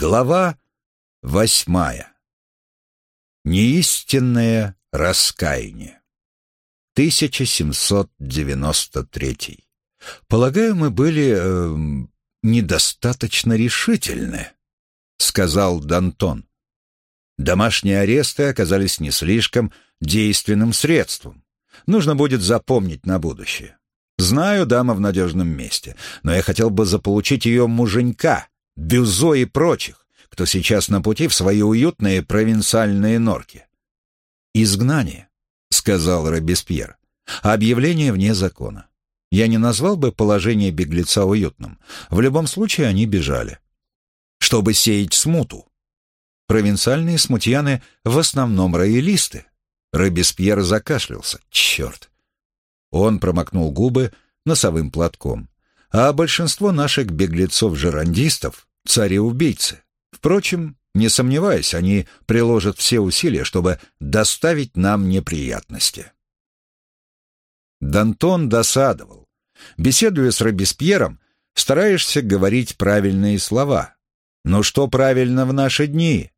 Глава восьмая. Неистинное раскаяние. 1793. Полагаю, мы были э, недостаточно решительны, сказал Дантон. Домашние аресты оказались не слишком действенным средством. Нужно будет запомнить на будущее. Знаю, дама в надежном месте, но я хотел бы заполучить ее муженька, Бюзо и прочих, кто сейчас на пути в свои уютные провинциальные норки. «Изгнание», — сказал Робеспьер, — «объявление вне закона. Я не назвал бы положение беглеца уютным. В любом случае они бежали. Чтобы сеять смуту. Провинциальные смутьяны в основном роялисты. Робеспьер закашлялся. Черт. Он промокнул губы носовым платком. А большинство наших беглецов-жерандистов цареубийцы. Впрочем, не сомневаюсь, они приложат все усилия, чтобы доставить нам неприятности. Дантон досадовал. Беседуя с Робеспьером, стараешься говорить правильные слова. Но что правильно в наши дни?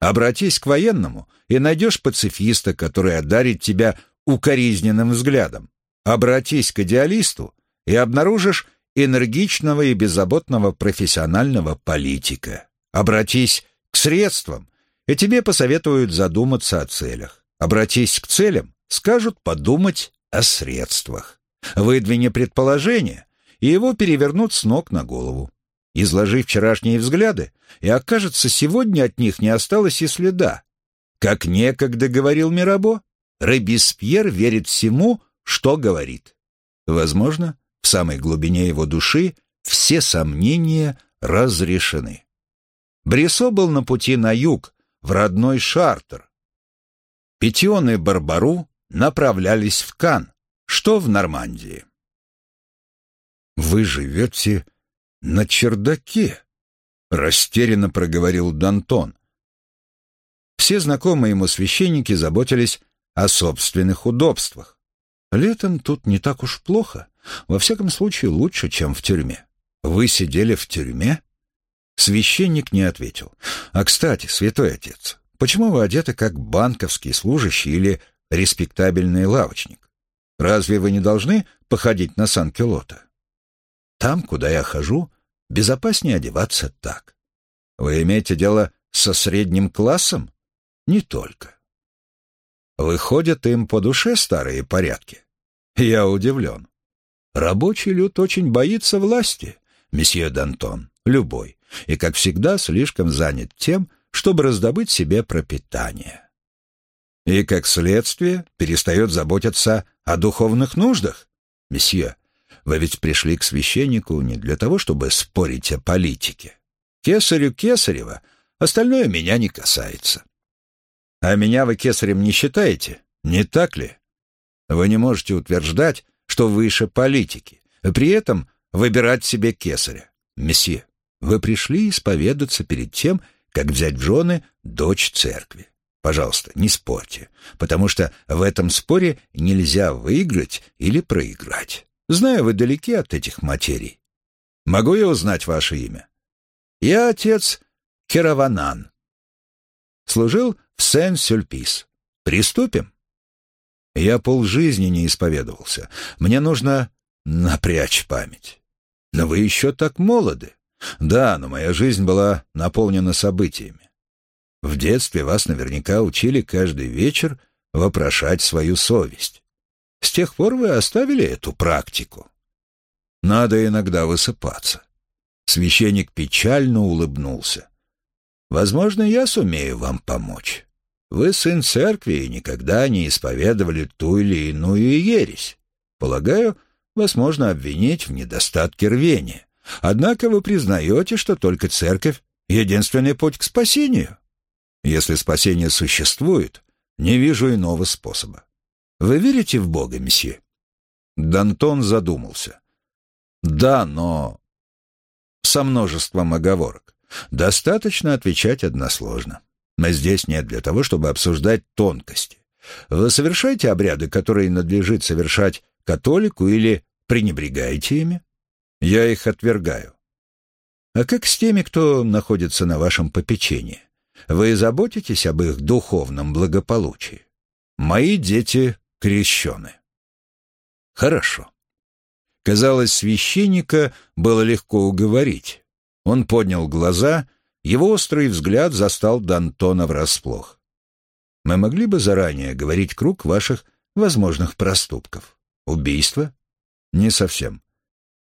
Обратись к военному и найдешь пацифиста, который одарит тебя укоризненным взглядом. Обратись к идеалисту и обнаружишь энергичного и беззаботного профессионального политика. Обратись к средствам, и тебе посоветуют задуматься о целях. Обратись к целям, скажут подумать о средствах. Выдвини предположение, и его перевернут с ног на голову. Изложи вчерашние взгляды, и окажется, сегодня от них не осталось и следа. Как некогда говорил Мирабо, Робеспьер верит всему, что говорит. Возможно, в самой глубине его души все сомнения разрешены. Бресо был на пути на юг, в родной Шартер. Петион и Барбару направлялись в Кан, что в Нормандии. «Вы живете на чердаке», — растерянно проговорил Дантон. Все знакомые ему священники заботились о собственных удобствах. Летом тут не так уж плохо. Во всяком случае, лучше, чем в тюрьме. Вы сидели в тюрьме? Священник не ответил. А, кстати, святой отец, почему вы одеты как банковский служащий или респектабельный лавочник? Разве вы не должны походить на Сан-Кюлота? Там, куда я хожу, безопаснее одеваться так. Вы имеете дело со средним классом? Не только. Выходят им по душе старые порядки. Я удивлен. Рабочий люд очень боится власти, месье Д'Антон, любой, и, как всегда, слишком занят тем, чтобы раздобыть себе пропитание. И, как следствие, перестает заботиться о духовных нуждах. Месье, вы ведь пришли к священнику не для того, чтобы спорить о политике. Кесарю Кесарева, остальное меня не касается. А меня вы кесарем не считаете, не так ли? Вы не можете утверждать, что выше политики, и при этом выбирать себе кесаря. Месье, вы пришли исповедаться перед тем, как взять в жены дочь церкви. Пожалуйста, не спорьте, потому что в этом споре нельзя выиграть или проиграть. Знаю, вы далеки от этих материй. Могу я узнать ваше имя? Я отец Кераванан. Служил в Сен-Сюльпис. Приступим? Я полжизни не исповедовался. Мне нужно напрячь память. Но вы еще так молоды. Да, но моя жизнь была наполнена событиями. В детстве вас наверняка учили каждый вечер вопрошать свою совесть. С тех пор вы оставили эту практику. Надо иногда высыпаться. Священник печально улыбнулся. Возможно, я сумею вам помочь. Вы сын церкви и никогда не исповедовали ту или иную ересь. Полагаю, вас можно обвинить в недостатке рвения. Однако вы признаете, что только церковь — единственный путь к спасению. Если спасение существует, не вижу иного способа. Вы верите в Бога, месье?» Дантон задумался. «Да, но...» Со множеством оговорок. Достаточно отвечать односложно. Мы здесь нет для того, чтобы обсуждать тонкости. Вы совершаете обряды, которые надлежит совершать католику, или пренебрегаете ими? Я их отвергаю. А как с теми, кто находится на вашем попечении? Вы заботитесь об их духовном благополучии? Мои дети крещены. Хорошо. Казалось, священника было легко уговорить. Он поднял глаза, его острый взгляд застал Д'Антона врасплох. «Мы могли бы заранее говорить круг ваших возможных проступков. Убийство? Не совсем.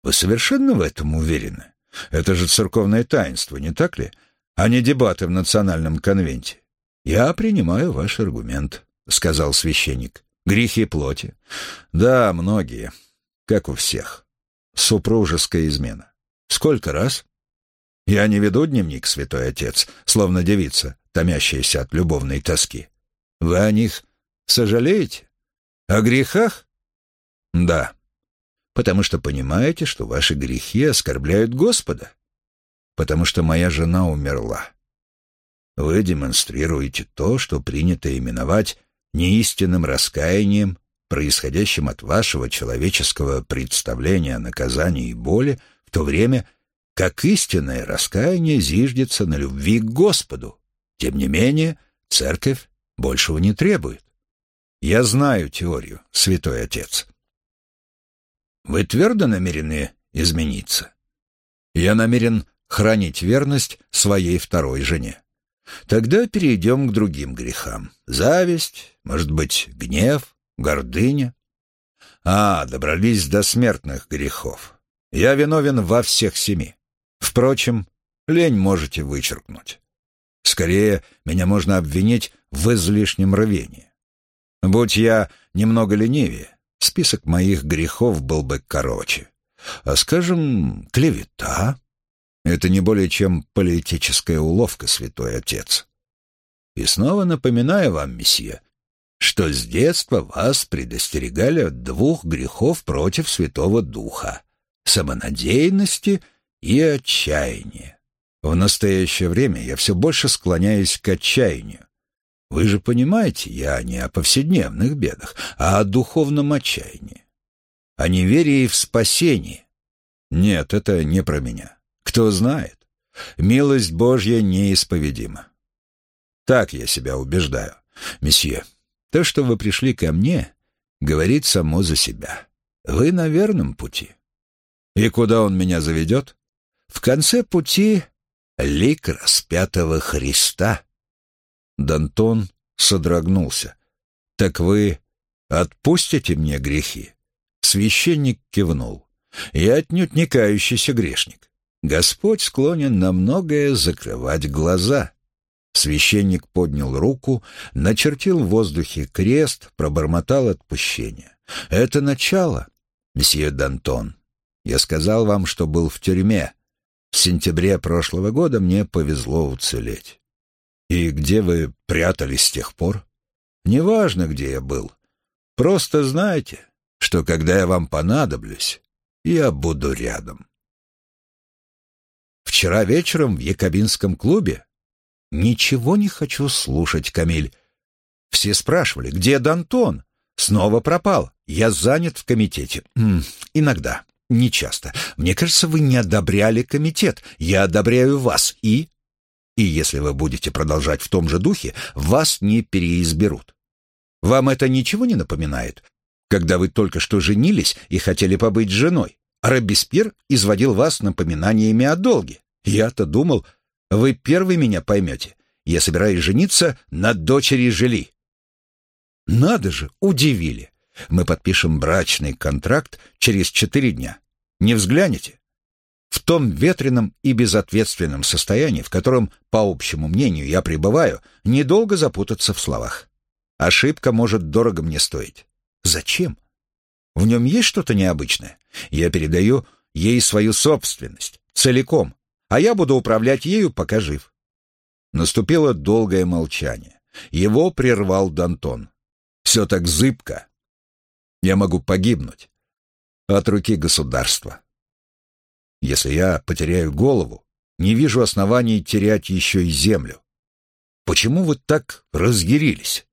Вы совершенно в этом уверены? Это же церковное таинство, не так ли? А не дебаты в национальном конвенте. Я принимаю ваш аргумент, сказал священник. Грехи плоти. Да, многие. Как у всех. Супружеская измена. Сколько раз? Я не веду дневник, святой отец, словно девица, томящаяся от любовной тоски. Вы о них сожалеете? О грехах? Да. Потому что понимаете, что ваши грехи оскорбляют Господа. Потому что моя жена умерла. Вы демонстрируете то, что принято именовать неистинным раскаянием, происходящим от вашего человеческого представления о наказании и боли, в то время как истинное раскаяние зиждется на любви к Господу. Тем не менее, церковь большего не требует. Я знаю теорию, святой отец. Вы твердо намерены измениться? Я намерен хранить верность своей второй жене. Тогда перейдем к другим грехам. Зависть, может быть, гнев, гордыня. А, добрались до смертных грехов. Я виновен во всех семи. Впрочем, лень можете вычеркнуть. Скорее, меня можно обвинить в излишнем рвении. Будь я немного ленивее, список моих грехов был бы короче. А, скажем, клевета — это не более чем политическая уловка, святой отец. И снова напоминаю вам, месье, что с детства вас предостерегали от двух грехов против Святого Духа — самонадеянности и отчаяния. В настоящее время я все больше склоняюсь к отчаянию. Вы же понимаете, я не о повседневных бедах, а о духовном отчаянии. О неверии в спасение. Нет, это не про меня. Кто знает. Милость Божья неисповедима. Так я себя убеждаю. Месье, то, что вы пришли ко мне, говорит само за себя. Вы на верном пути. И куда он меня заведет? В конце пути лик распятого Христа. Дантон содрогнулся. «Так вы отпустите мне грехи?» Священник кивнул. «Я отнюдь не кающийся грешник. Господь склонен на многое закрывать глаза». Священник поднял руку, начертил в воздухе крест, пробормотал отпущение. «Это начало, месье Дантон. Я сказал вам, что был в тюрьме. В сентябре прошлого года мне повезло уцелеть. И где вы прятались с тех пор? Неважно, где я был. Просто знайте, что когда я вам понадоблюсь, я буду рядом. Вчера вечером в Якобинском клубе Ничего не хочу слушать, Камиль. Все спрашивали, где Дантон? Снова пропал. Я занят в комитете. Иногда. Не часто. Мне кажется, вы не одобряли комитет. Я одобряю вас. И? И если вы будете продолжать в том же духе, вас не переизберут. Вам это ничего не напоминает? Когда вы только что женились и хотели побыть женой, Робеспьер изводил вас напоминаниями о долге. Я-то думал, вы первый меня поймете. Я собираюсь жениться на дочери Жили. Надо же, удивили. Мы подпишем брачный контракт через четыре дня. Не взглянете? В том ветреном и безответственном состоянии, в котором, по общему мнению, я пребываю, недолго запутаться в словах. Ошибка может дорого мне стоить. Зачем? В нем есть что-то необычное. Я передаю ей свою собственность, целиком, а я буду управлять ею, пока жив. Наступило долгое молчание. Его прервал Дантон. Все так зыбко. Я могу погибнуть от руки государства. Если я потеряю голову, не вижу оснований терять еще и землю. Почему вы так разъярились?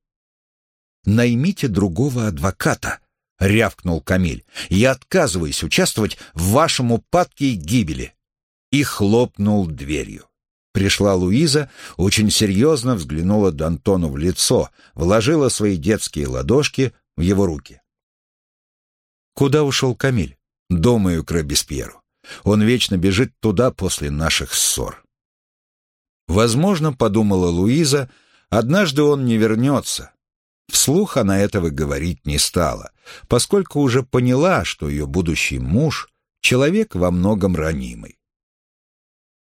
Наймите другого адвоката, — рявкнул Камиль. «Я отказываюсь участвовать в вашем упадке и гибели. и хлопнул дверью. Пришла Луиза, очень серьезно взглянула Д'Антону в лицо, вложила свои детские ладошки в его руки. «Куда ушел Камиль?» «Думаю, к Робеспьеру. Он вечно бежит туда после наших ссор». Возможно, подумала Луиза, однажды он не вернется. Вслух она этого говорить не стала, поскольку уже поняла, что ее будущий муж — человек во многом ранимый.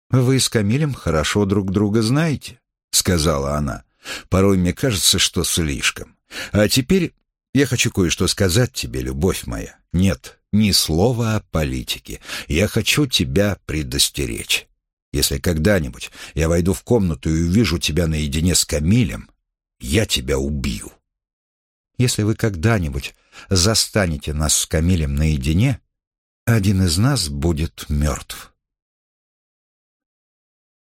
«Вы с Камилем хорошо друг друга знаете», — сказала она. «Порой мне кажется, что слишком. А теперь я хочу кое-что сказать тебе, любовь моя. Нет, ни слова о политике. Я хочу тебя предостеречь. Если когда-нибудь я войду в комнату и увижу тебя наедине с Камилем, я тебя убью». «Если вы когда-нибудь застанете нас с Камилем наедине, один из нас будет мертв».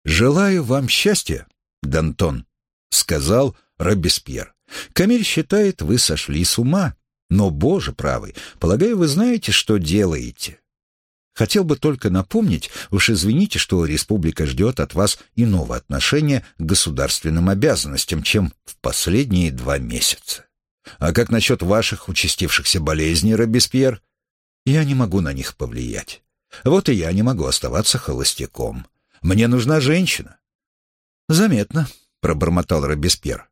«Желаю вам счастья, Дантон», — сказал Робеспьер. «Камиль считает, вы сошли с ума, но, боже правый, полагаю, вы знаете, что делаете. Хотел бы только напомнить, уж извините, что республика ждет от вас иного отношения к государственным обязанностям, чем в последние два месяца. А как насчет ваших участившихся болезней, Робеспьер? Я не могу на них повлиять. Вот и я не могу оставаться холостяком. Мне нужна женщина». «Заметно», — пробормотал Робеспьер.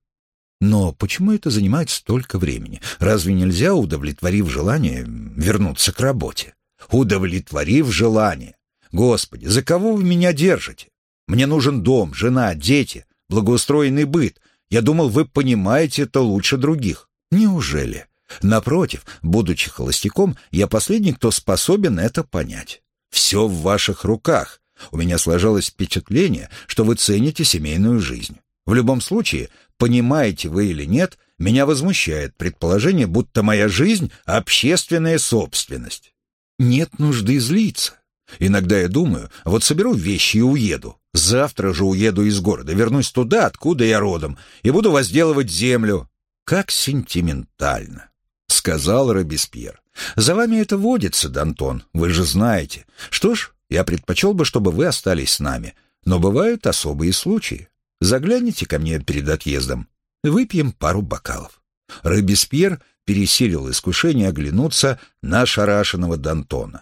«Но почему это занимает столько времени? Разве нельзя, удовлетворив желание, вернуться к работе?» «Удовлетворив желание. Господи, за кого вы меня держите? Мне нужен дом, жена, дети, благоустроенный быт. Я думал, вы понимаете это лучше других. Неужели? Напротив, будучи холостяком, я последний, кто способен это понять. Все в ваших руках. У меня сложилось впечатление, что вы цените семейную жизнь. В любом случае, понимаете вы или нет, меня возмущает предположение, будто моя жизнь — общественная собственность. Нет нужды злиться. Иногда я думаю, вот соберу вещи и уеду. Завтра же уеду из города, вернусь туда, откуда я родом, и буду возделывать землю. Как сентиментально, — сказал Робеспьер. За вами это водится, Дантон, вы же знаете. Что ж, я предпочел бы, чтобы вы остались с нами, но бывают особые случаи. Загляните ко мне перед отъездом. Выпьем пару бокалов». Робеспьер пересилил искушение оглянуться на шарашенного Д'Антона.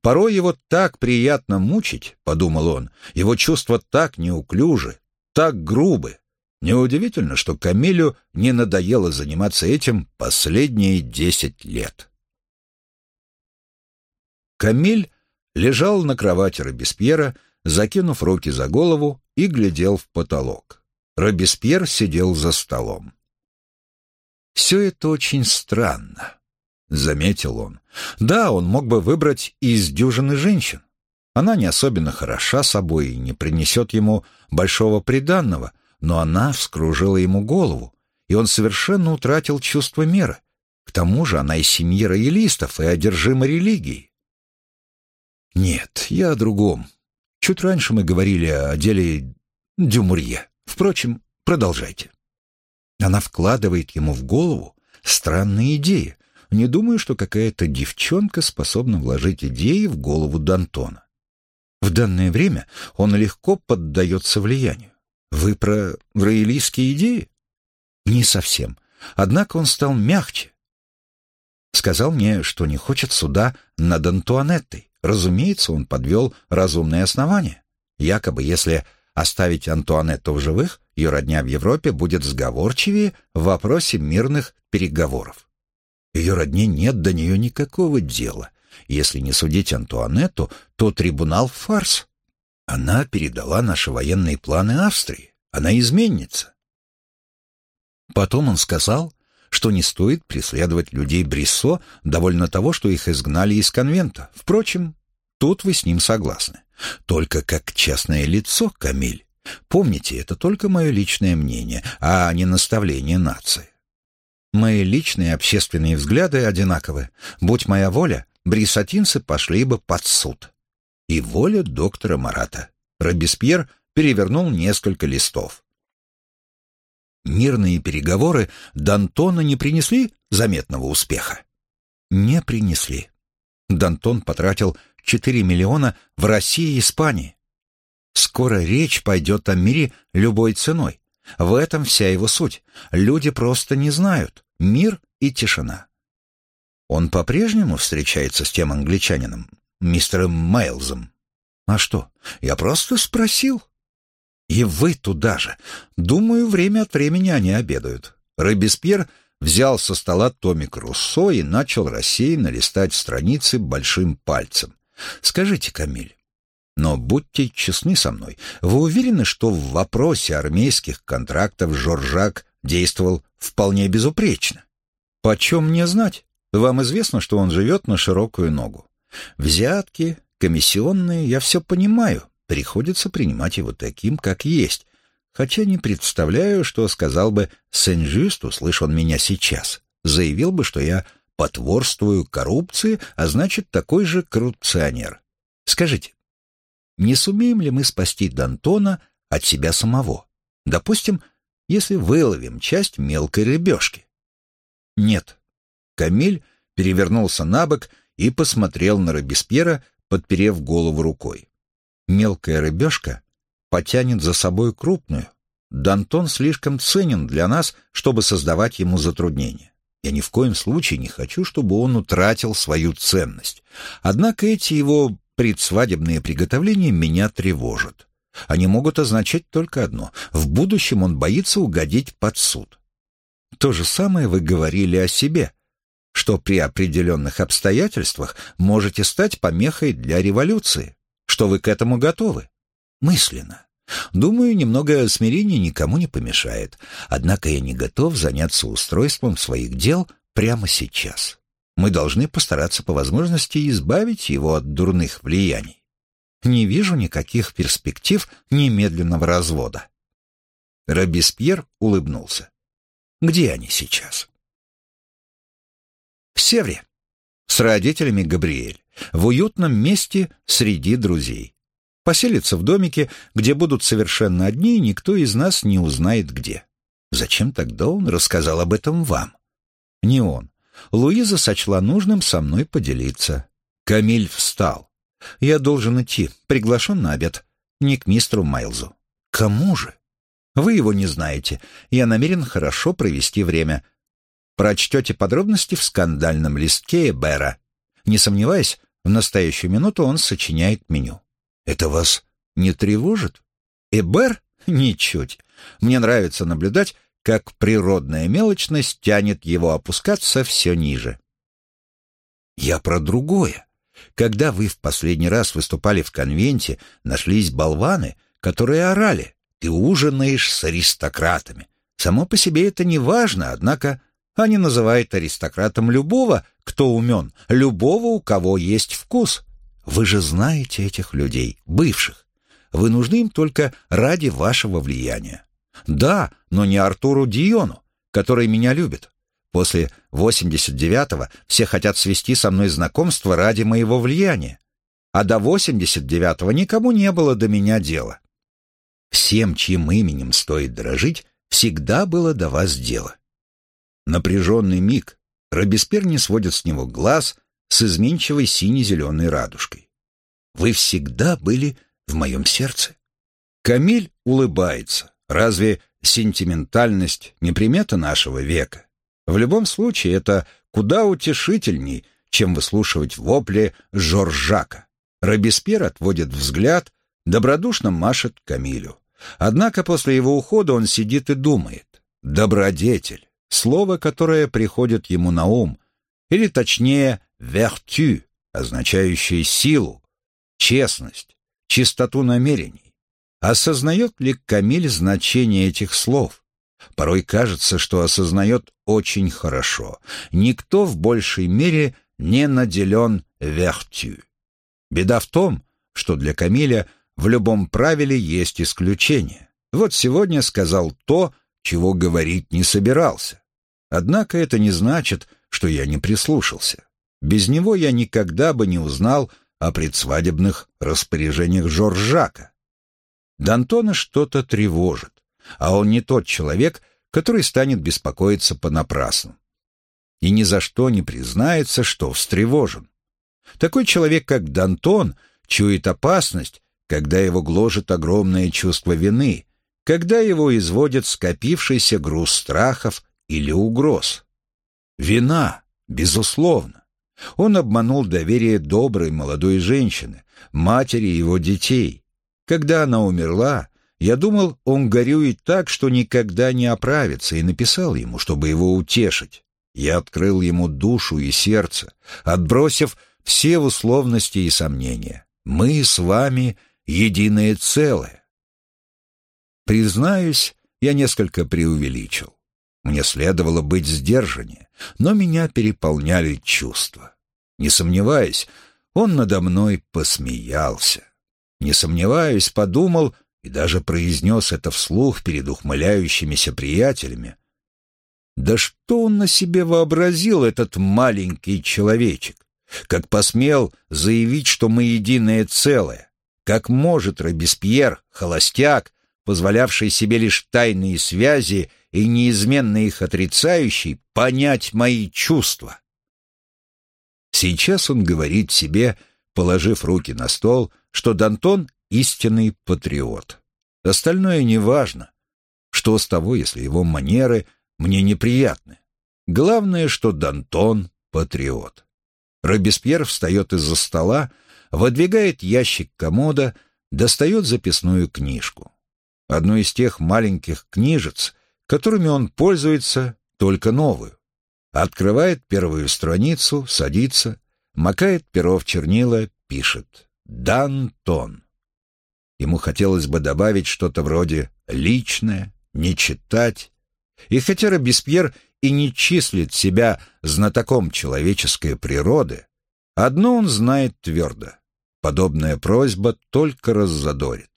«Порой его так приятно мучить», — подумал он, — «его чувства так неуклюжи, так грубы. Неудивительно, что Камилю не надоело заниматься этим последние десять лет». Камиль лежал на кровати Робеспьера, закинув руки за голову и глядел в потолок. Робеспьер сидел за столом. «Все это очень странно», — заметил он. «Да, он мог бы выбрать из дюжины женщин. Она не особенно хороша собой и не принесет ему большого приданного, но она вскружила ему голову, и он совершенно утратил чувство меры. К тому же она из семьи роялистов и одержима религией. «Нет, я о другом. Чуть раньше мы говорили о деле Дюмурье. Впрочем, продолжайте». Она вкладывает ему в голову странные идеи. Не думаю, что какая-то девчонка способна вложить идеи в голову Д'Антона. В данное время он легко поддается влиянию. Вы про роялистские идеи? Не совсем. Однако он стал мягче. Сказал мне, что не хочет суда над Антуанеттой. Разумеется, он подвел разумные основания. Якобы, если оставить Антуанетту в живых, ее родня в Европе будет сговорчивее в вопросе мирных переговоров. Ее родне нет до нее никакого дела. Если не судить Антуанетту, то трибунал — фарс. Она передала наши военные планы Австрии. Она изменница. Потом он сказал, что не стоит преследовать людей Бриссо довольно того, что их изгнали из конвента. Впрочем, тут вы с ним согласны. Только как частное лицо, Камиль. Помните, это только мое личное мнение, а не наставление нации. Мои личные общественные взгляды одинаковы. Будь моя воля, брисатинцы пошли бы под суд. И воля доктора Марата. Робеспьер перевернул несколько листов. Мирные переговоры Д'Антона не принесли заметного успеха? Не принесли. Д'Антон потратил 4 миллиона в России и Испании. Скоро речь пойдет о мире любой ценой. В этом вся его суть. Люди просто не знают. Мир и тишина. Он по-прежнему встречается с тем англичанином, мистером Майлзом. А что? Я просто спросил. И вы туда же. Думаю, время от времени они обедают. Робеспьер взял со стола томик Руссо и начал рассеянно листать страницы большим пальцем. Скажите, Камиль, но будьте честны со мной, вы уверены, что в вопросе армейских контрактов Жоржак действовал вполне безупречно? Почем мне знать? Вам известно, что он живет на широкую ногу. Взятки, комиссионные, я все понимаю. Приходится принимать его таким, как есть. Хотя не представляю, что сказал бы Сен-Жюст, услышь он меня сейчас. Заявил бы, что я потворствую коррупции, а значит, такой же коррупционер. Скажите, не сумеем ли мы спасти Д'Антона от себя самого? Допустим, если выловим часть мелкой рыбешки. Нет, Камиль перевернулся на бок и посмотрел на Робеспьера, подперев голову рукой. Мелкая рыбешка потянет за собой крупную. Дантон слишком ценен для нас, чтобы создавать ему затруднения. Я ни в коем случае не хочу, чтобы он утратил свою ценность. Однако эти его предсвадебные приготовления меня тревожат. Они могут означать только одно — в будущем он боится угодить под суд. То же самое вы говорили о себе — что при определенных обстоятельствах можете стать помехой для революции, что вы к этому готовы. Мысленно. Думаю, немного смирения никому не помешает, однако я не готов заняться устройством своих дел прямо сейчас. Мы должны постараться по возможности избавить его от дурных влияний. Не вижу никаких перспектив немедленного развода. Робеспьер улыбнулся. Где они сейчас? В Севре. С родителями Габриэль. В уютном месте среди друзей. Поселится в домике, где будут совершенно одни, и никто из нас не узнает где. Зачем тогда он рассказал об этом вам? Не он. Луиза сочла нужным со мной поделиться. Камиль встал. Я должен идти, приглашен на обед. Не к мистеру Майлзу. Кому же? Вы его не знаете. Я намерен хорошо провести время. Прочтете подробности в скандальном листке Эбера. Не сомневаясь, в настоящую минуту он сочиняет меню. Это вас не тревожит? Эбер? Ничуть. Мне нравится наблюдать, как природная мелочность тянет его опускаться все ниже. Я про другое. Когда вы в последний раз выступали в конвенте, нашлись болваны, которые орали. Ты ужинаешь с аристократами. Само по себе это не важно, однако они называют аристократом любого, кто умен, любого, у кого есть вкус. Вы же знаете этих людей, бывших. Вы нужны им только ради вашего влияния. Да, но не Артуру Диону, который меня любит. После 89-го все хотят свести со мной знакомство ради моего влияния. А до 89-го никому не было до меня дела. Всем, чьим именем стоит дорожить, всегда было до вас дело. Напряженный миг. Робеспьер не сводит с него глаз с изменчивой сине-зеленой радужкой. «Вы всегда были в моем сердце». Камиль улыбается. Разве сентиментальность не примета нашего века? В любом случае, это куда утешительней, чем выслушивать вопли Жоржака. Робеспьер отводит взгляд, добродушно машет Камилю. Однако после его ухода он сидит и думает. Добродетель слово, которое приходит ему на ум, или точнее «vertu», означающее силу, честность, чистоту намерений. Осознает ли Камиль значение этих слов? Порой кажется, что осознает очень хорошо. Никто в большей мере не наделен «vertu». Беда в том, что для Камиля в любом правиле есть исключение. Вот сегодня сказал то, чего говорить не собирался. Однако это не значит, что я не прислушался. Без него я никогда бы не узнал о предсвадебных распоряжениях Жоржака. Д'Антона что-то тревожит, а он не тот человек, который станет беспокоиться понапрасну. И ни за что не признается, что встревожен. Такой человек, как Дантон, чует опасность, когда его гложет огромное чувство вины, когда его изводит скопившийся груз страхов или угроз. Вина, безусловно. Он обманул доверие доброй молодой женщины, матери его детей. Когда она умерла, я думал, он горюет так, что никогда не оправится, и написал ему, чтобы его утешить. Я открыл ему душу и сердце, отбросив все условности и сомнения. Мы с вами единое целое. Признаюсь, я несколько преувеличил. Мне следовало быть сдержаннее, но меня переполняли чувства. Не сомневаясь, он надо мной посмеялся. Не сомневаюсь, подумал и даже произнес это вслух перед ухмыляющимися приятелями. Да что он на себе вообразил, этот маленький человечек? Как посмел заявить, что мы единое целое? Как может Робеспьер, холостяк, позволявший себе лишь тайные связи и неизменно их отрицающий, понять мои чувства? Сейчас он говорит себе, положив руки на стол, что Дантон — истинный патриот. Остальное неважно. Что с того, если его манеры мне неприятны? Главное, что Дантон — патриот. Робеспьер встает из-за стола, выдвигает ящик комода, достает записную книжку. Одну из тех маленьких книжец, которыми он пользуется, только новую. Открывает первую страницу, садится, макает перо в чернила, пишет «Дантон». Ему хотелось бы добавить что-то вроде «личное», «не читать». И хотя Робеспьер и не числит себя знатоком человеческой природы, одно он знает твердо — Подобная просьба только раззадорит.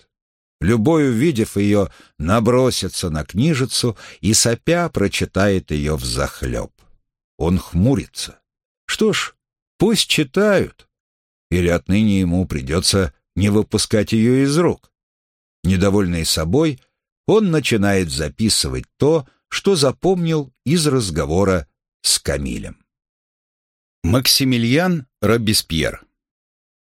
Любой, увидев ее, набросится на книжицу и, сопя, прочитает ее взахлеб. Он хмурится. Что ж, пусть читают. Или отныне ему придется не выпускать ее из рук. Недовольный собой, он начинает записывать то, что запомнил из разговора с Камилем. Максимилиан Робеспьер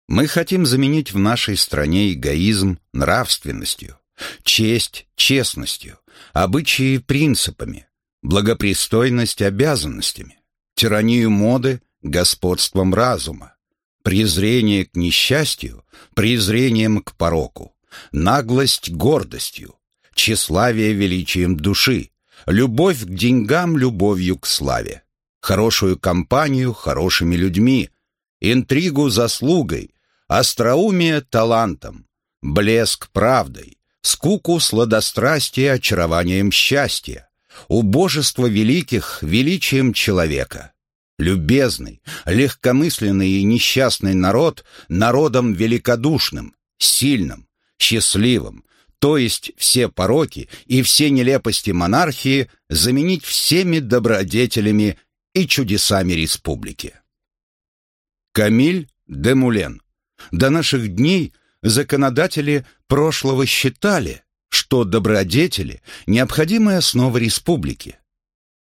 мы хотим заменить в нашей стране эгоизм нравственностью, честь честностью, обычаи принципами, благопристойность обязанностями, тиранию моды господством разума, презрение к несчастью, презрением к пороку, наглость гордостью, тщеславие величием души, любовь к деньгам любовью к славе, хорошую компанию хорошими людьми, интригу заслугой, остроумие талантом, блеск правдой, скуку сладострастия очарованием счастья, убожество великих величием человека. Любезный, легкомысленный и несчастный народ народом великодушным, сильным, счастливым, то есть все пороки и все нелепости монархии заменить всеми добродетелями и чудесами республики. Камиль де Мулен до наших дней законодатели прошлого считали, что добродетели – необходимая основа республики.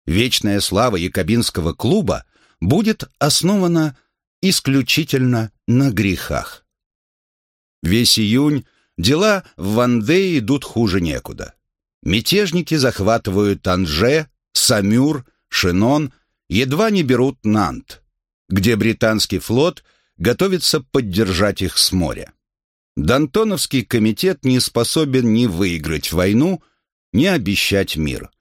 Вечная слава Якобинского клуба будет основана исключительно на грехах. Весь июнь дела в Ванде идут хуже некуда. Мятежники захватывают Анже, Самюр, Шинон, едва не берут Нант, где британский флот – готовится поддержать их с моря. Дантоновский комитет не способен ни выиграть войну, ни обещать мир.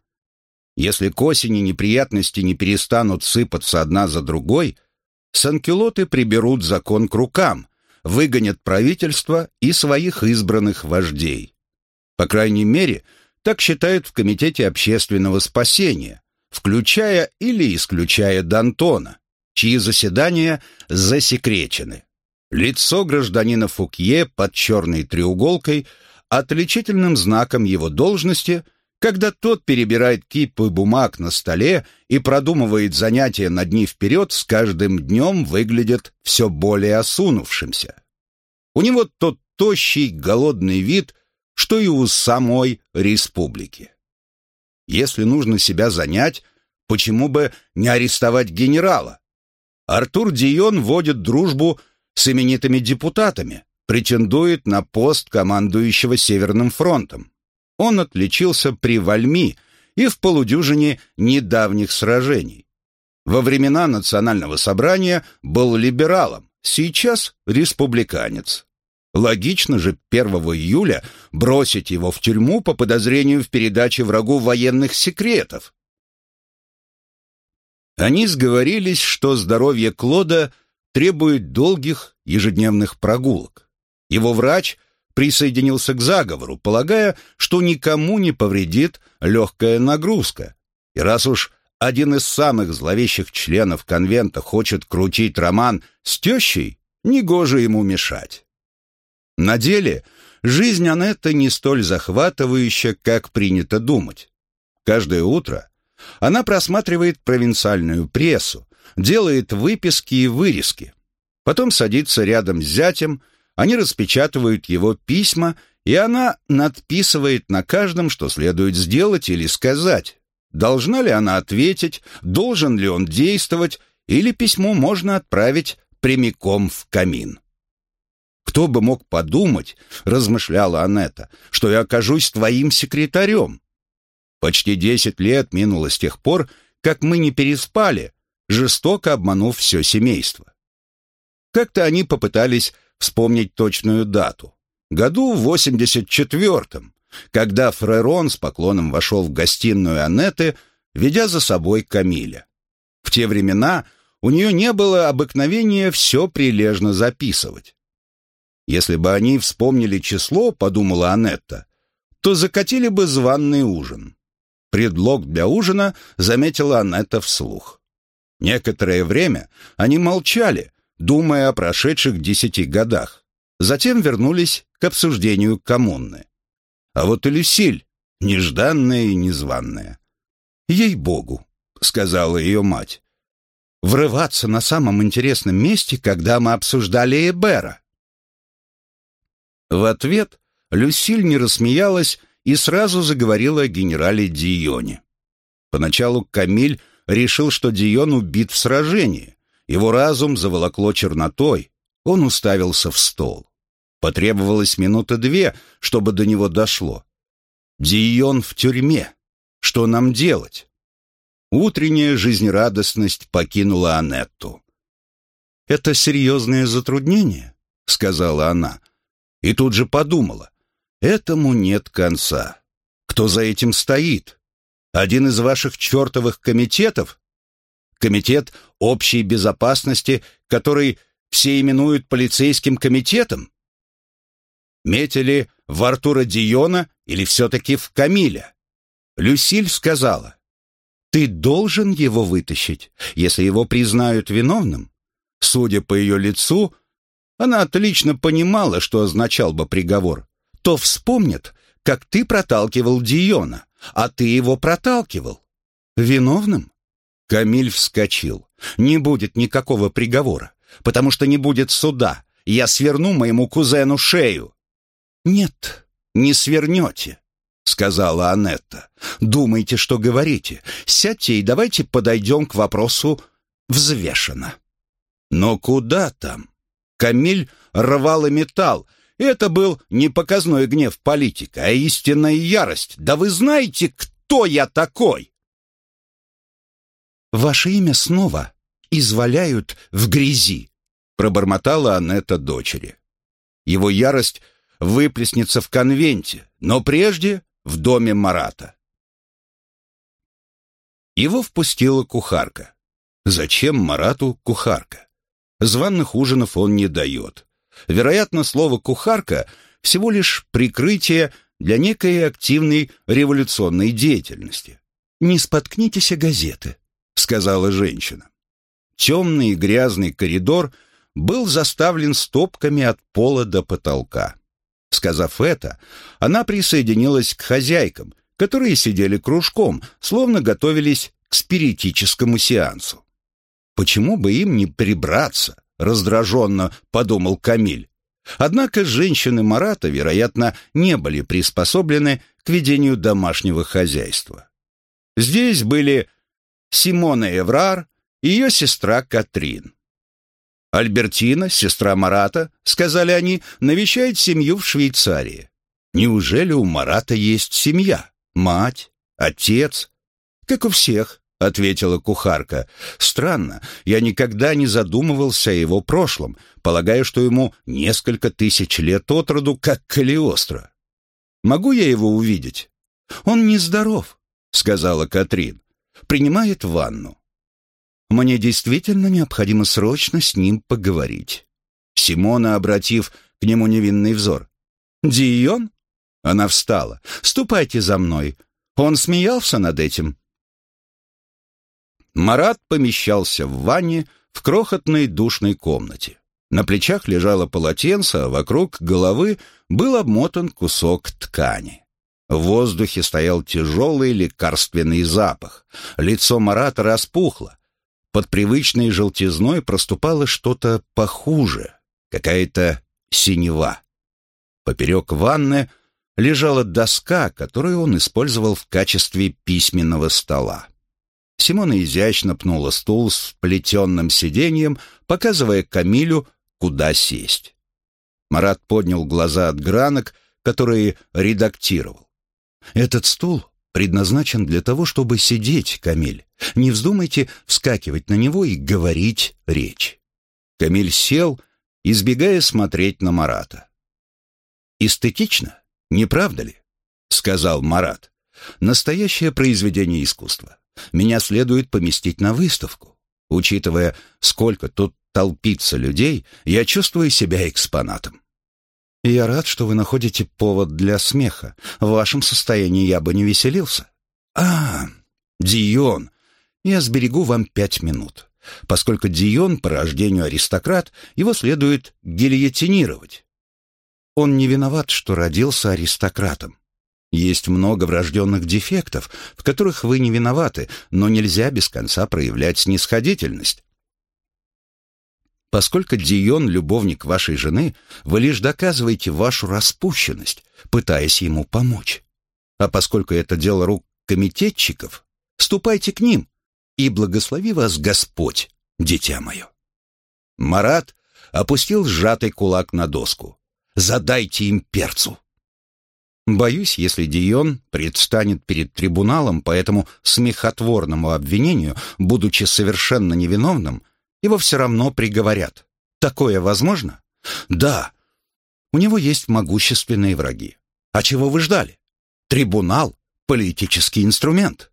Если к осени неприятности не перестанут сыпаться одна за другой, санкелоты приберут закон к рукам, выгонят правительство и своих избранных вождей. По крайней мере, так считают в Комитете общественного спасения, включая или исключая Дантона, чьи заседания засекречены. Лицо гражданина Фукье под черной треуголкой отличительным знаком его должности, когда тот перебирает кипы бумаг на столе и продумывает занятия на дни вперед, с каждым днем выглядит все более осунувшимся. У него тот тощий, голодный вид, что и у самой республики. Если нужно себя занять, почему бы не арестовать генерала? Артур Дион водит дружбу с именитыми депутатами, претендует на пост командующего Северным фронтом. Он отличился при Вальми и в полудюжине недавних сражений. Во времена национального собрания был либералом, сейчас республиканец. Логично же 1 июля бросить его в тюрьму по подозрению в передаче врагу военных секретов. Они сговорились, что здоровье Клода требует долгих ежедневных прогулок. Его врач присоединился к заговору, полагая, что никому не повредит легкая нагрузка. И раз уж один из самых зловещих членов конвента хочет крутить роман с тещей, негоже ему мешать. На деле жизнь Анетты не столь захватывающая, как принято думать. Каждое утро она просматривает провинциальную прессу, делает выписки и вырезки. Потом садится рядом с зятем, они распечатывают его письма, и она надписывает на каждом, что следует сделать или сказать. Должна ли она ответить, должен ли он действовать, или письмо можно отправить прямиком в камин. Кто бы мог подумать, размышляла Анетта, что я окажусь твоим секретарем. Почти десять лет минуло с тех пор, как мы не переспали, жестоко обманув все семейство. Как-то они попытались вспомнить точную дату. Году в 84-м, когда Фрерон с поклоном вошел в гостиную Анетты, ведя за собой Камиля. В те времена у нее не было обыкновения все прилежно записывать. Если бы они вспомнили число, подумала Анетта, то закатили бы званный ужин. Предлог для ужина заметила Анетта вслух. Некоторое время они молчали, думая о прошедших десяти годах. Затем вернулись к обсуждению коммуны. А вот и Люсиль, нежданная и незваная. «Ей-богу», — сказала ее мать, — «врываться на самом интересном месте, когда мы обсуждали Эбера». В ответ Люсиль не рассмеялась и сразу заговорила о генерале Дионе. Поначалу Камиль решил, что Дион убит в сражении. Его разум заволокло чернотой. Он уставился в стол. Потребовалось минута две, чтобы до него дошло. Дион в тюрьме. Что нам делать? Утренняя жизнерадостность покинула Анетту. «Это серьезное затруднение», — сказала она. И тут же подумала, этому нет конца. Кто за этим стоит? Один из ваших чертовых комитетов? Комитет общей безопасности, который все именуют полицейским комитетом? Метили в Артура Диона или все-таки в Камиля? Люсиль сказала, «Ты должен его вытащить, если его признают виновным». Судя по ее лицу, она отлично понимала, что означал бы приговор. То вспомнит, как ты проталкивал Диона, а ты его проталкивал. Виновным? Камиль вскочил. Не будет никакого приговора, потому что не будет суда. Я сверну моему кузену шею. Нет, не свернете, сказала Анетта. Думайте, что говорите. Сядьте и давайте подойдем к вопросу взвешенно. Но куда там? Камиль рвал и металл. Это был не показной гнев политика, а истинная ярость. Да вы знаете, кто я такой? Ваше имя снова изваляют в грязи, пробормотала Анетта дочери. Его ярость выплеснется в конвенте, но прежде в доме Марата. Его впустила кухарка. Зачем Марату кухарка? Званных ужинов он не дает. Вероятно, слово «кухарка» всего лишь прикрытие для некой активной революционной деятельности. «Не споткнитесь о газеты», — сказала женщина. Темный и грязный коридор был заставлен стопками от пола до потолка. Сказав это, она присоединилась к хозяйкам, которые сидели кружком, словно готовились к спиритическому сеансу. Почему бы им не прибраться? Раздраженно подумал Камиль. Однако женщины Марата, вероятно, не были приспособлены к ведению домашнего хозяйства. Здесь были Симона Эврар и ее сестра Катрин. Альбертина, сестра Марата, сказали они, навещает семью в Швейцарии. Неужели у Марата есть семья? Мать? Отец? Как у всех, ответила кухарка. Странно, я никогда не задумывался о его прошлом, полагая, что ему несколько тысяч лет от роду, как Калиостро. Могу я его увидеть? Он нездоров, сказала Катрин. Принимает ванну. Мне действительно необходимо срочно с ним поговорить. Симона, обратив к нему невинный взор. «Дион?» Она встала. «Ступайте за мной». Он смеялся над этим. Марат помещался в ванне в крохотной душной комнате. На плечах лежало полотенце, а вокруг головы был обмотан кусок ткани. В воздухе стоял тяжелый лекарственный запах. Лицо Марата распухло. Под привычной желтизной проступало что-то похуже, какая-то синева. Поперек ванны лежала доска, которую он использовал в качестве письменного стола. Симона изящно пнула стул с плетенным сиденьем, показывая Камилю, куда сесть. Марат поднял глаза от гранок, которые редактировал. «Этот стул предназначен для того, чтобы сидеть, Камиль. Не вздумайте вскакивать на него и говорить речь». Камиль сел, избегая смотреть на Марата. «Эстетично, не правда ли?» — сказал Марат. «Настоящее произведение искусства. Меня следует поместить на выставку. Учитывая, сколько тут толпится людей, я чувствую себя экспонатом. Я рад, что вы находите повод для смеха. В вашем состоянии я бы не веселился. А, Дион. Я сберегу вам пять минут. Поскольку Дион по рождению аристократ, его следует гильотинировать. Он не виноват, что родился аристократом. Есть много врожденных дефектов, в которых вы не виноваты, но нельзя без конца проявлять снисходительность. Поскольку Дион — любовник вашей жены, вы лишь доказываете вашу распущенность, пытаясь ему помочь. А поскольку это дело рук комитетчиков, ступайте к ним, и благослови вас Господь, дитя мое. Марат опустил сжатый кулак на доску. «Задайте им перцу!» Боюсь, если Дион предстанет перед трибуналом по этому смехотворному обвинению, будучи совершенно невиновным, его все равно приговорят. Такое возможно? Да. У него есть могущественные враги. А чего вы ждали? Трибунал — политический инструмент.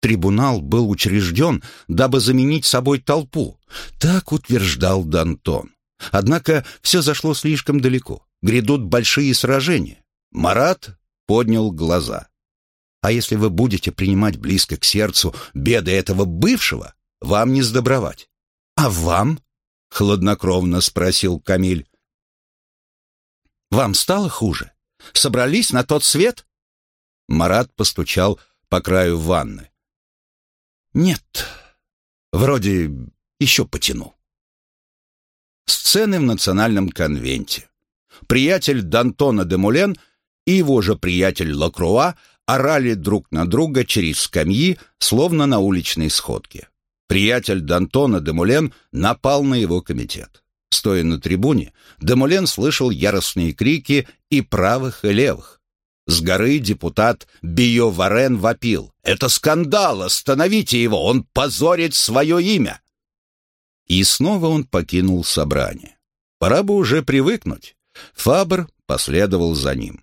Трибунал был учрежден, дабы заменить собой толпу. Так утверждал Дантон. Однако все зашло слишком далеко. Грядут большие сражения. Марат поднял глаза. А если вы будете принимать близко к сердцу беды этого бывшего, вам не сдобровать. «А вам?» — хладнокровно спросил Камиль. «Вам стало хуже? Собрались на тот свет?» Марат постучал по краю ванны. «Нет, вроде еще потяну». Сцены в национальном конвенте. Приятель Д'Антона де Мулен и его же приятель Лакруа орали друг на друга через скамьи, словно на уличной сходке. Приятель Д'Антона Демулен напал на его комитет. Стоя на трибуне, Демулен слышал яростные крики и правых, и левых. С горы депутат Био Варен вопил. «Это скандал! Остановите его! Он позорит свое имя!» И снова он покинул собрание. Пора бы уже привыкнуть. Фабр последовал за ним.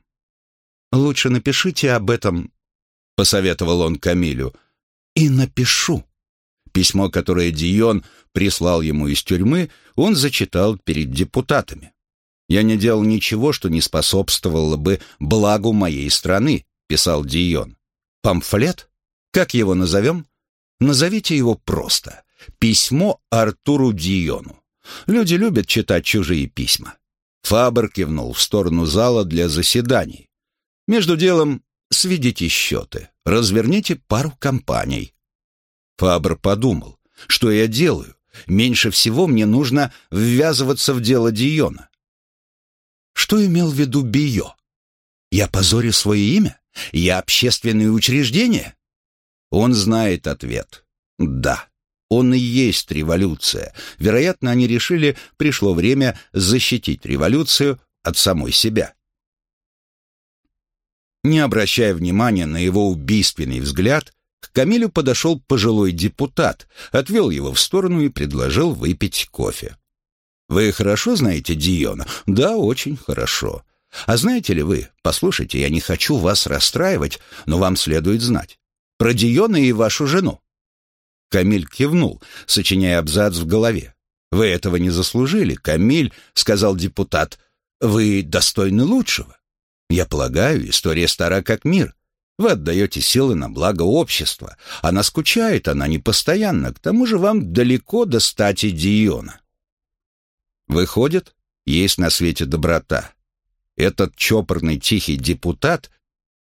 «Лучше напишите об этом», — посоветовал он Камилю. «И напишу». Письмо, которое Дион прислал ему из тюрьмы, он зачитал перед депутатами. «Я не делал ничего, что не способствовало бы благу моей страны», — писал Дион. «Памфлет? Как его назовем? Назовите его просто. Письмо Артуру Диону. Люди любят читать чужие письма». Фабр кивнул в сторону зала для заседаний. «Между делом сведите счеты, разверните пару компаний. Фабр подумал, что я делаю. Меньше всего мне нужно ввязываться в дело Диона. Что имел в виду Био? Я позорю свое имя? Я общественное учреждение? Он знает ответ. Да. Он и есть революция. Вероятно, они решили, пришло время защитить революцию от самой себя. Не обращая внимания на его убийственный взгляд, к Камилю подошел пожилой депутат, отвел его в сторону и предложил выпить кофе. «Вы хорошо знаете Диона?» «Да, очень хорошо. А знаете ли вы, послушайте, я не хочу вас расстраивать, но вам следует знать. Про Диона и вашу жену». Камиль кивнул, сочиняя абзац в голове. «Вы этого не заслужили, Камиль», — сказал депутат. «Вы достойны лучшего. Я полагаю, история стара как мир. Вы отдаете силы на благо общества. Она скучает, она не постоянна. К тому же вам далеко до стати Диона. Выходит, есть на свете доброта. Этот чопорный тихий депутат,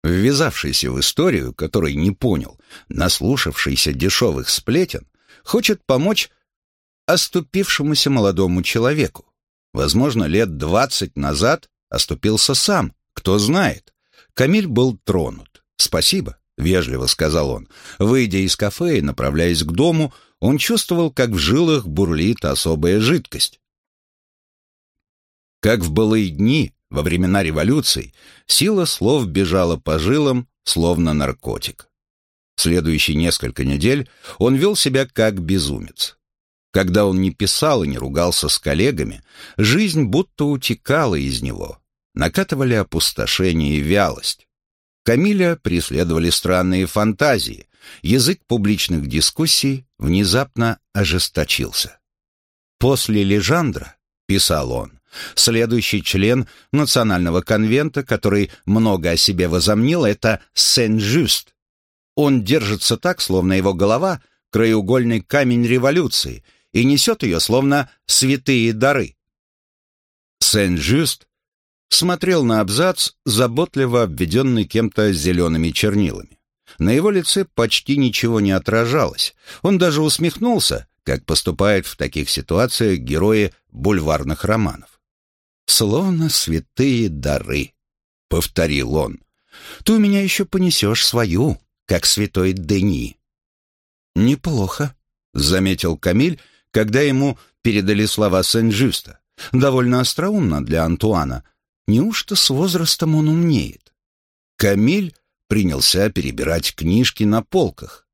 ввязавшийся в историю, который не понял, наслушавшийся дешевых сплетен, хочет помочь оступившемуся молодому человеку. Возможно, лет двадцать назад оступился сам, кто знает. Камиль был тронут. «Спасибо», — вежливо сказал он. Выйдя из кафе и направляясь к дому, он чувствовал, как в жилах бурлит особая жидкость. Как в былые дни, во времена революций, сила слов бежала по жилам, словно наркотик. Следующие несколько недель он вел себя как безумец. Когда он не писал и не ругался с коллегами, жизнь будто утекала из него. Накатывали опустошение и вялость. Камиля преследовали странные фантазии. Язык публичных дискуссий внезапно ожесточился. «После Лежандра», — писал он, следующий член Национального конвента, который много о себе возомнил, это Сен-Жюст. Он держится так, словно его голова — краеугольный камень революции, и несет ее, словно святые дары. Сен-Жюст смотрел на абзац, заботливо обведенный кем-то зелеными чернилами. На его лице почти ничего не отражалось. Он даже усмехнулся, как поступают в таких ситуациях герои бульварных романов. «Словно святые дары», — повторил он. «Ты у меня еще понесешь свою, как святой Дени». «Неплохо», — заметил Камиль, когда ему передали слова Сен-Жюста. «Довольно остроумно для Антуана, Неужто с возрастом он умнеет? Камиль принялся перебирать книжки на полках.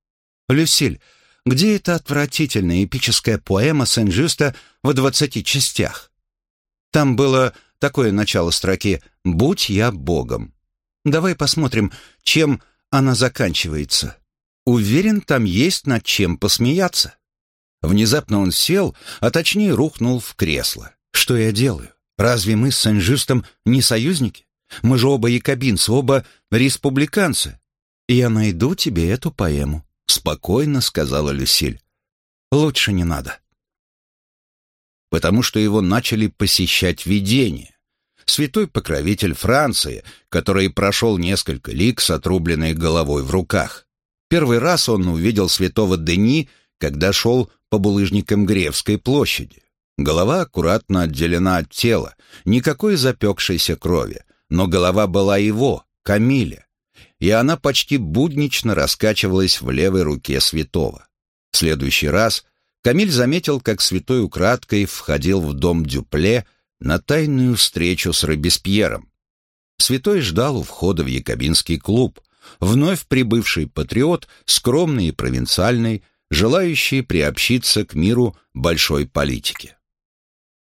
«Люсиль, где эта отвратительная эпическая поэма Сен-Жюста в двадцати частях?» Там было такое начало строки «Будь я Богом». Давай посмотрим, чем она заканчивается. Уверен, там есть над чем посмеяться. Внезапно он сел, а точнее рухнул в кресло. Что я делаю? Разве мы с Сен-Жюстом не союзники? Мы же оба якобинцы, оба республиканцы. Я найду тебе эту поэму, спокойно сказала Люсиль. Лучше не надо. Потому что его начали посещать видения. Святой покровитель Франции, который прошел несколько лиг с отрубленной головой в руках. Первый раз он увидел святого Дени, когда шел по булыжникам Гревской площади. Голова аккуратно отделена от тела, никакой запекшейся крови, но голова была его, Камиля, и она почти буднично раскачивалась в левой руке святого. В следующий раз Камиль заметил, как святой украдкой входил в дом Дюпле на тайную встречу с Робеспьером. Святой ждал у входа в якобинский клуб, вновь прибывший патриот, скромный и провинциальный, желающий приобщиться к миру большой политики.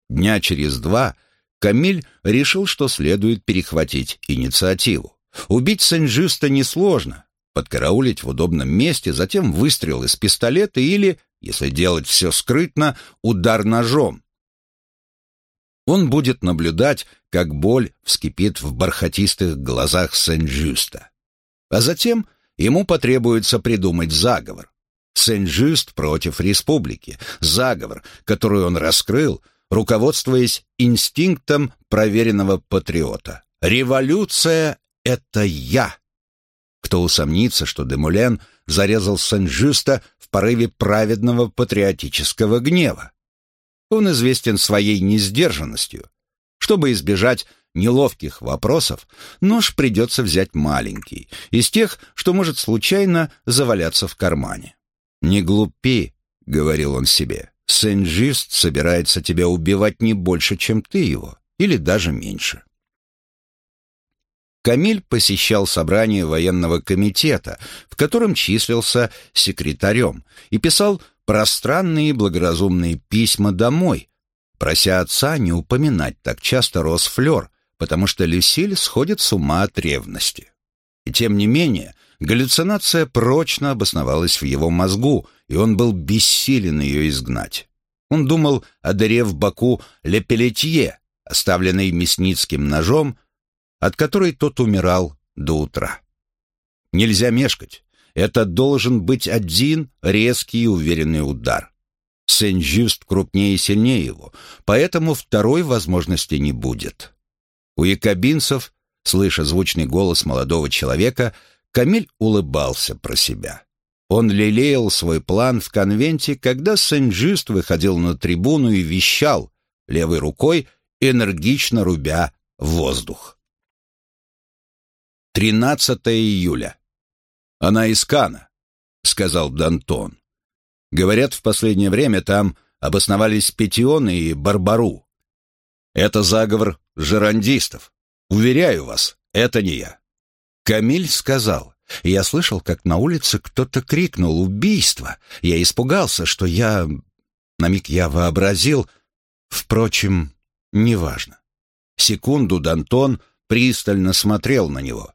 Дня через два Камиль решил, что следует перехватить инициативу. Убить Сен-Жюста несложно. Подкараулить в удобном месте, затем выстрел из пистолета или, если делать все скрытно, удар ножом. Он будет наблюдать, как боль вскипит в бархатистых глазах Сен-Жюста. А затем ему потребуется придумать заговор. Сен-Жюст против республики. Заговор, который он раскрыл — руководствуясь инстинктом проверенного патриота. «Революция — это я!» Кто усомнится, что Демулен зарезал Сен-Жюста в порыве праведного патриотического гнева? Он известен своей несдержанностью. Чтобы избежать неловких вопросов, нож придется взять маленький, из тех, что может случайно заваляться в кармане. «Не глупи», — говорил он себе, — «Сен-Жист собирается тебя убивать не больше, чем ты его, или даже меньше». Камиль посещал собрание военного комитета, в котором числился секретарем, и писал пространные благоразумные письма домой, прося отца не упоминать так часто Росфлер, потому что Люсиль сходит с ума от ревности. И тем не менее, галлюцинация прочно обосновалась в его мозгу, и он был бессилен ее изгнать. Он думал о дыре в боку Лепелетье, оставленной мясницким ножом, от которой тот умирал до утра. Нельзя мешкать. Это должен быть один резкий и уверенный удар. Сен-Жюст крупнее и сильнее его, поэтому второй возможности не будет. У якобинцев, слыша звучный голос молодого человека, Камиль улыбался про себя. Он лелеял свой план в конвенте, когда Сен-Жюст выходил на трибуну и вещал, левой рукой энергично рубя воздух. 13 июля. «Она из Кана», — сказал Дантон. «Говорят, в последнее время там обосновались Петионы и Барбару. Это заговор жерандистов. Уверяю вас, это не я». Камиль сказал, «Я слышал, как на улице кто-то крикнул «Убийство!» Я испугался, что я... На миг я вообразил... Впрочем, неважно. Секунду Дантон пристально смотрел на него.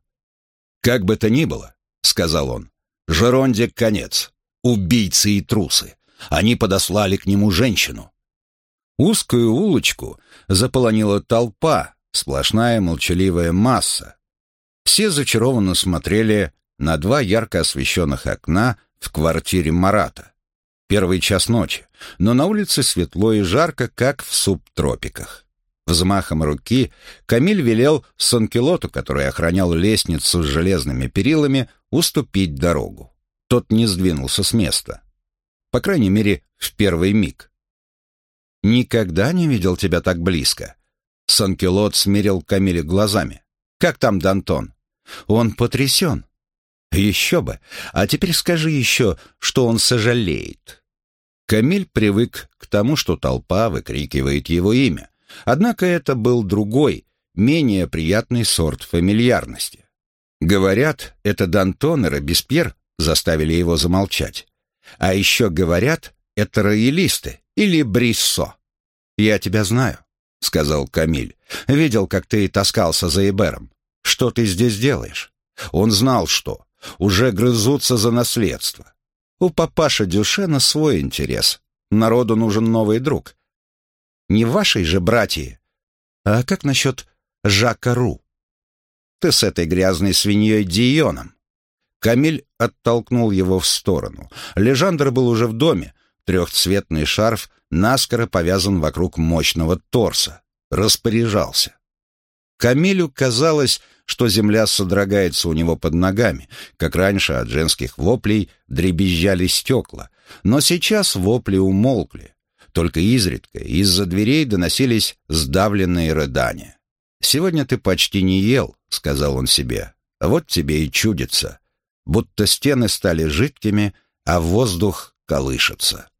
«Как бы то ни было», — сказал он, — «Жеронде конец. Убийцы и трусы. Они подослали к нему женщину». Узкую улочку заполонила толпа, сплошная молчаливая масса. Все зачарованно смотрели на два ярко освещенных окна в квартире Марата. Первый час ночи, но на улице светло и жарко, как в субтропиках. Взмахом руки Камиль велел Санкелоту, который охранял лестницу с железными перилами, уступить дорогу. Тот не сдвинулся с места. По крайней мере, в первый миг. «Никогда не видел тебя так близко». Санкелот смирил Камиля глазами. «Как там Дантон?» «Он потрясен». «Еще бы! А теперь скажи еще, что он сожалеет». Камиль привык к тому, что толпа выкрикивает его имя. Однако это был другой, менее приятный сорт фамильярности. Говорят, это Д'Антон и Робеспьер заставили его замолчать. А еще говорят, это роялисты или Бриссо. «Я тебя знаю», — сказал Камиль. «Видел, как ты таскался за Эбером. Что ты здесь делаешь?» Он знал, что. Уже грызутся за наследство. У папаша Дюшена свой интерес. Народу нужен новый друг. Не вашей же братьи. А как насчет Жака Ру? Ты с этой грязной свиньей Дионом. Камиль оттолкнул его в сторону. Лежандр был уже в доме. Трехцветный шарф наскоро повязан вокруг мощного торса. Распоряжался. Камилю казалось, что земля содрогается у него под ногами, как раньше от женских воплей дребезжали стекла, но сейчас вопли умолкли, только изредка из-за дверей доносились сдавленные рыдания. «Сегодня ты почти не ел», — сказал он себе. «А вот тебе и чудится, будто стены стали жидкими, а воздух колышется».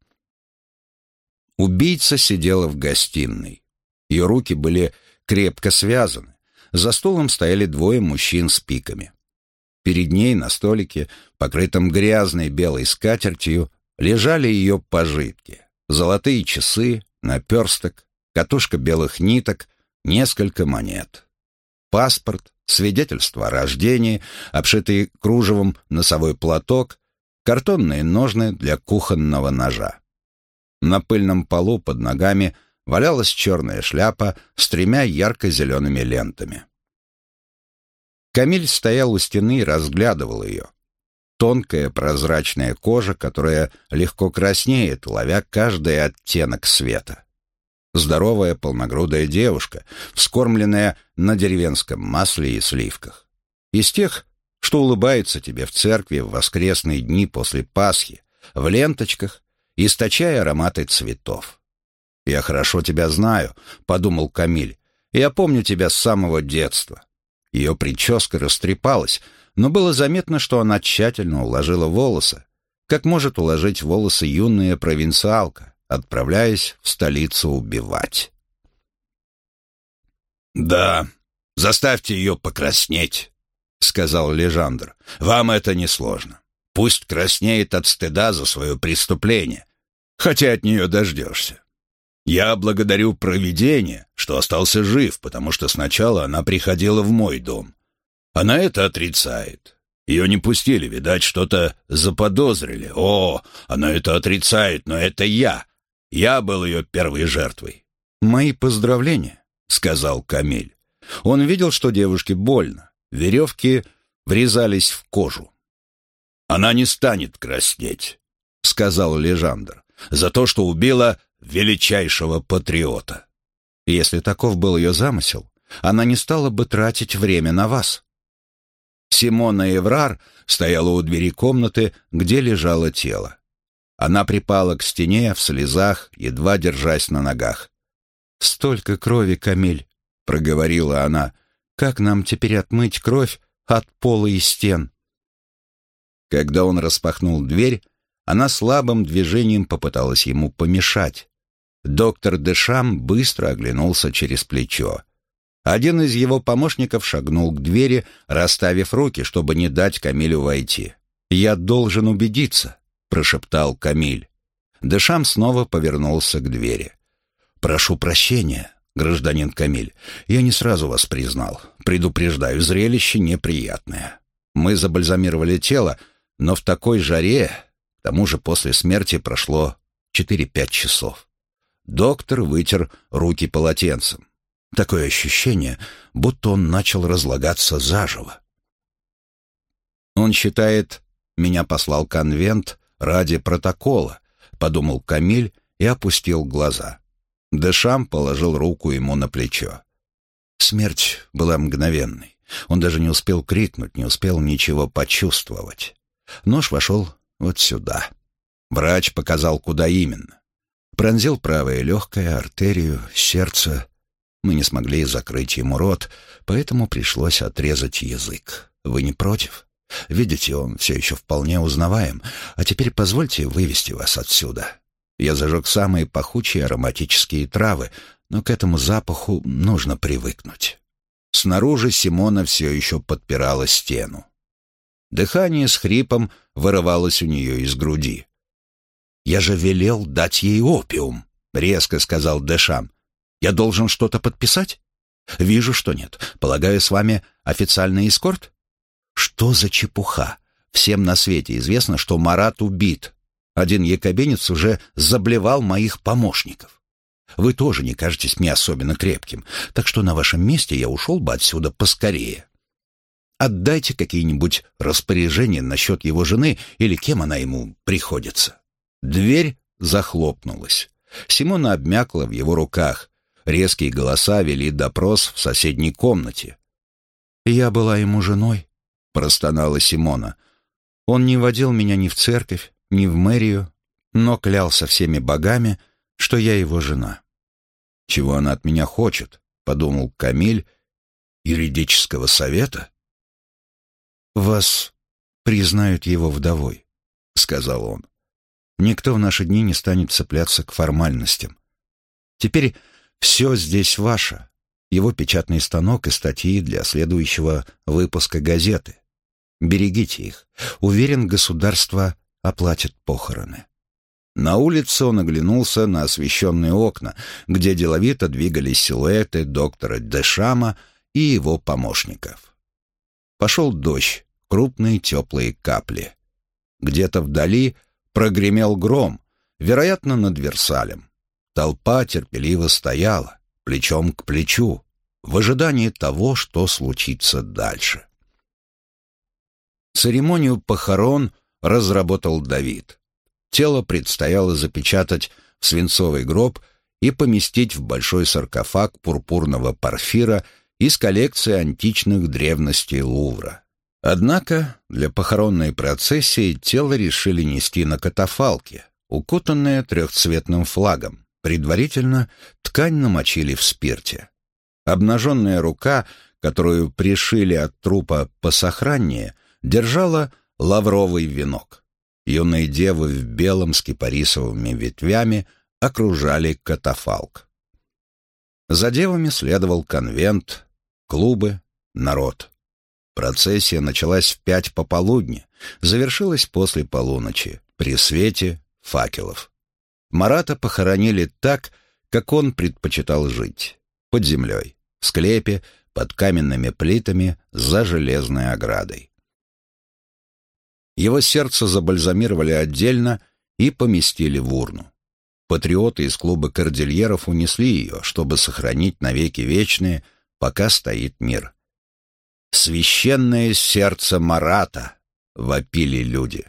Убийца сидела в гостиной. Ее руки были крепко связаны. За столом стояли двое мужчин с пиками. Перед ней на столике, покрытом грязной белой скатертью, лежали ее пожитки золотые часы, наперсток, катушка белых ниток, несколько монет. Паспорт, свидетельство о рождении, обшитый кружевом носовой платок, картонные ножны для кухонного ножа. На пыльном полу под ногами валялась черная шляпа с тремя ярко-зелеными лентами. Камиль стоял у стены и разглядывал ее тонкая прозрачная кожа, которая легко краснеет, ловя каждый оттенок света. Здоровая полногрудая девушка, вскормленная на деревенском масле и сливках. Из тех, что улыбаются тебе в церкви в воскресные дни после Пасхи, в ленточках, источая ароматы цветов. «Я хорошо тебя знаю», — подумал Камиль. «Я помню тебя с самого детства». Ее прическа растрепалась, но было заметно, что она тщательно уложила волосы. как может уложить волосы юная провинциалка, отправляясь в столицу убивать. «Да, заставьте ее покраснеть», — сказал Лежандр. «Вам это несложно. Пусть краснеет от стыда за свое преступление, хотя от нее дождешься. Я благодарю провидение, что остался жив, потому что сначала она приходила в мой дом. Она это отрицает. Ее не пустили, видать, что-то заподозрили. О, она это отрицает, но это я. Я был ее первой жертвой. «Мои поздравления», — сказал Камиль. Он видел, что девушке больно. Веревки врезались в кожу. «Она не станет краснеть», — сказал Лежандр, «за то, что убила величайшего патриота. Если таков был ее замысел, она не стала бы тратить время на вас. Симона Еврар стояла у двери комнаты, где лежало тело. Она припала к стене в слезах, едва держась на ногах. «Столько крови, Камиль!» — проговорила она. «Как нам теперь отмыть кровь от пола и стен?» Когда он распахнул дверь, она слабым движением попыталась ему помешать. Доктор Дешам быстро оглянулся через плечо. Один из его помощников шагнул к двери, расставив руки, чтобы не дать Камилю войти. «Я должен убедиться», — прошептал Камиль. Дешам снова повернулся к двери. «Прошу прощения, гражданин Камиль. Я не сразу вас признал. Предупреждаю, зрелище неприятное. Мы забальзамировали тело, но в такой жаре, к тому же после смерти прошло 4-5 часов. Доктор вытер руки полотенцем. Такое ощущение, будто он начал разлагаться заживо. Он считает, меня послал конвент ради протокола, подумал Камиль и опустил глаза. Дешам положил руку ему на плечо. Смерть была мгновенной. Он даже не успел крикнуть, не успел ничего почувствовать. Нож вошел вот сюда. Врач показал, куда именно. Пронзил правое легкое, артерию, сердце. Мы не смогли закрыть ему рот, поэтому пришлось отрезать язык. Вы не против? Видите, он все еще вполне узнаваем. А теперь позвольте вывести вас отсюда. Я зажег самые пахучие ароматические травы, но к этому запаху нужно привыкнуть. Снаружи Симона все еще подпирала стену. Дыхание с хрипом вырывалось у нее из груди. «Я же велел дать ей опиум», — резко сказал Дэшам. «Я должен что-то подписать?» «Вижу, что нет. Полагаю, с вами официальный эскорт?» «Что за чепуха? Всем на свете известно, что Марат убит. Один якобинец уже заблевал моих помощников. Вы тоже не кажетесь мне особенно крепким, так что на вашем месте я ушел бы отсюда поскорее. Отдайте какие-нибудь распоряжения насчет его жены или кем она ему приходится». Дверь захлопнулась. Симона обмякла в его руках. Резкие голоса вели допрос в соседней комнате. «Я была ему женой», — простонала Симона. «Он не водил меня ни в церковь, ни в мэрию, но клялся всеми богами, что я его жена». «Чего она от меня хочет?» — подумал Камиль. «Юридического совета?» «Вас признают его вдовой», — сказал он. Никто в наши дни не станет цепляться к формальностям. Теперь все здесь ваше. Его печатный станок и статьи для следующего выпуска газеты. Берегите их. Уверен, государство оплатит похороны. На улице он оглянулся на освещенные окна, где деловито двигались силуэты доктора Дешама и его помощников. Пошел дождь, крупные теплые капли. Где-то вдали Прогремел гром, вероятно, над Версалем. Толпа терпеливо стояла, плечом к плечу, в ожидании того, что случится дальше. Церемонию похорон разработал Давид. Тело предстояло запечатать в свинцовый гроб и поместить в большой саркофаг пурпурного порфира из коллекции античных древностей Лувра. Однако для похоронной процессии тело решили нести на катафалке, укутанное трехцветным флагом. Предварительно ткань намочили в спирте. Обнаженная рука, которую пришили от трупа посохраннее, держала лавровый венок. Юные девы в белом с кипарисовыми ветвями окружали катафалк. За девами следовал конвент, клубы, народ. Процессия началась в пять пополудни, завершилась после полуночи, при свете факелов. Марата похоронили так, как он предпочитал жить, под землей, в склепе, под каменными плитами, за железной оградой. Его сердце забальзамировали отдельно и поместили в урну. Патриоты из клуба кордильеров унесли ее, чтобы сохранить навеки вечные, пока стоит мир. «Священное сердце Марата!» — вопили люди.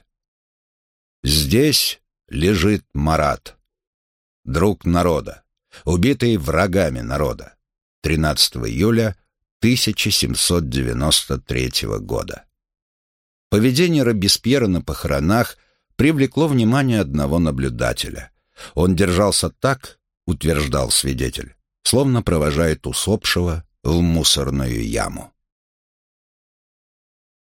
Здесь лежит Марат, друг народа, убитый врагами народа, 13 июля 1793 года. Поведение Робеспьера на похоронах привлекло внимание одного наблюдателя. Он держался так, утверждал свидетель, словно провожает усопшего в мусорную яму.